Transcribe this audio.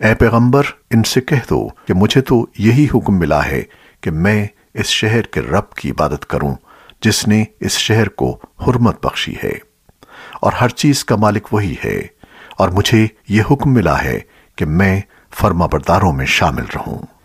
اے پیغمبر، ان سے کہہ دو کہ مجھے تو یہی حکم ملا ہے کہ میں اس شہر کے رب کی عبادت کروں، جس نے اس شہر کو حرمت بخشی ہے۔ اور ہر چیز کا مالک وہی ہے۔ اور مجھے یہ حکم ملا ہے کہ میں فرما برداروں میں شامل رہوں۔